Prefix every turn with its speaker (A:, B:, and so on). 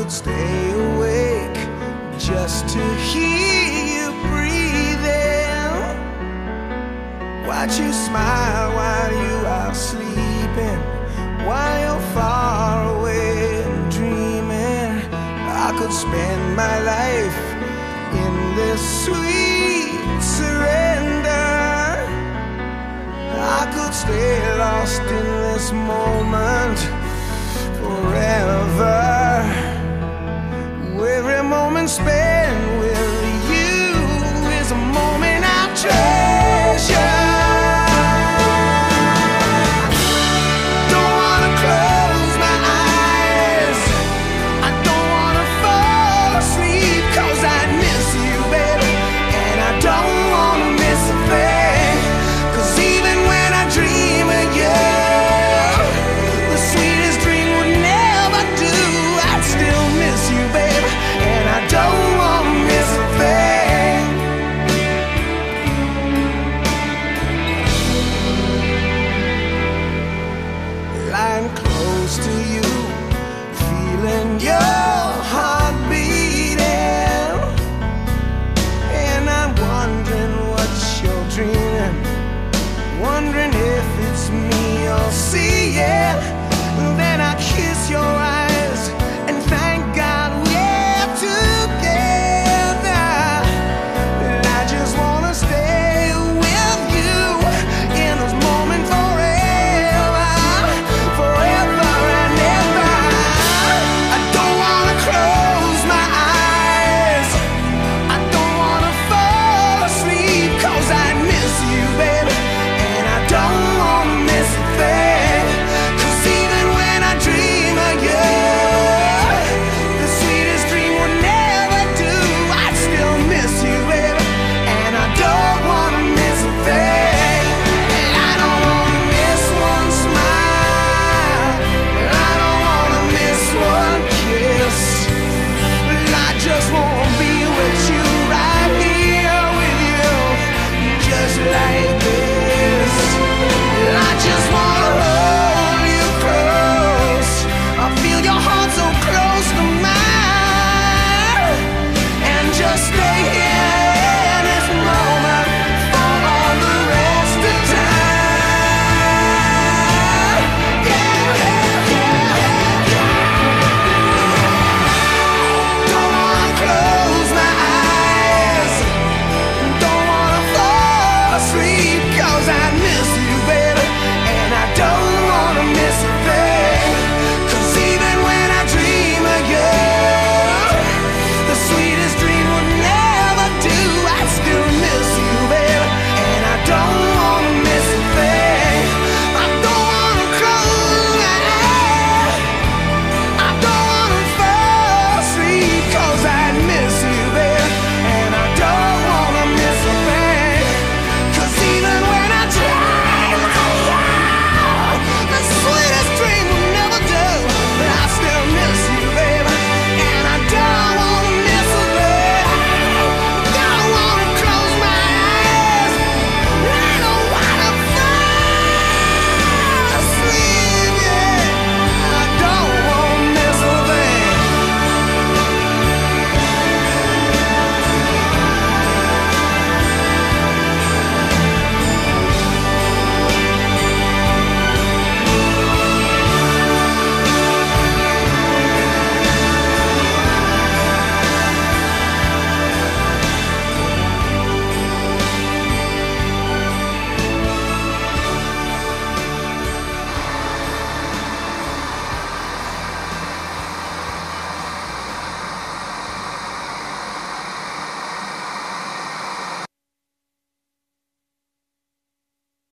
A: could stay awake just to hear you breathing. Watch you smile while you are sleeping, while you're far away dreaming. I could spend my life in this sweet surrender. I could stay lost in this moment forever spare just like